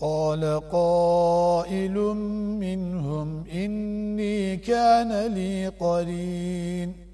قال قائل منهم إني كان لي قرين.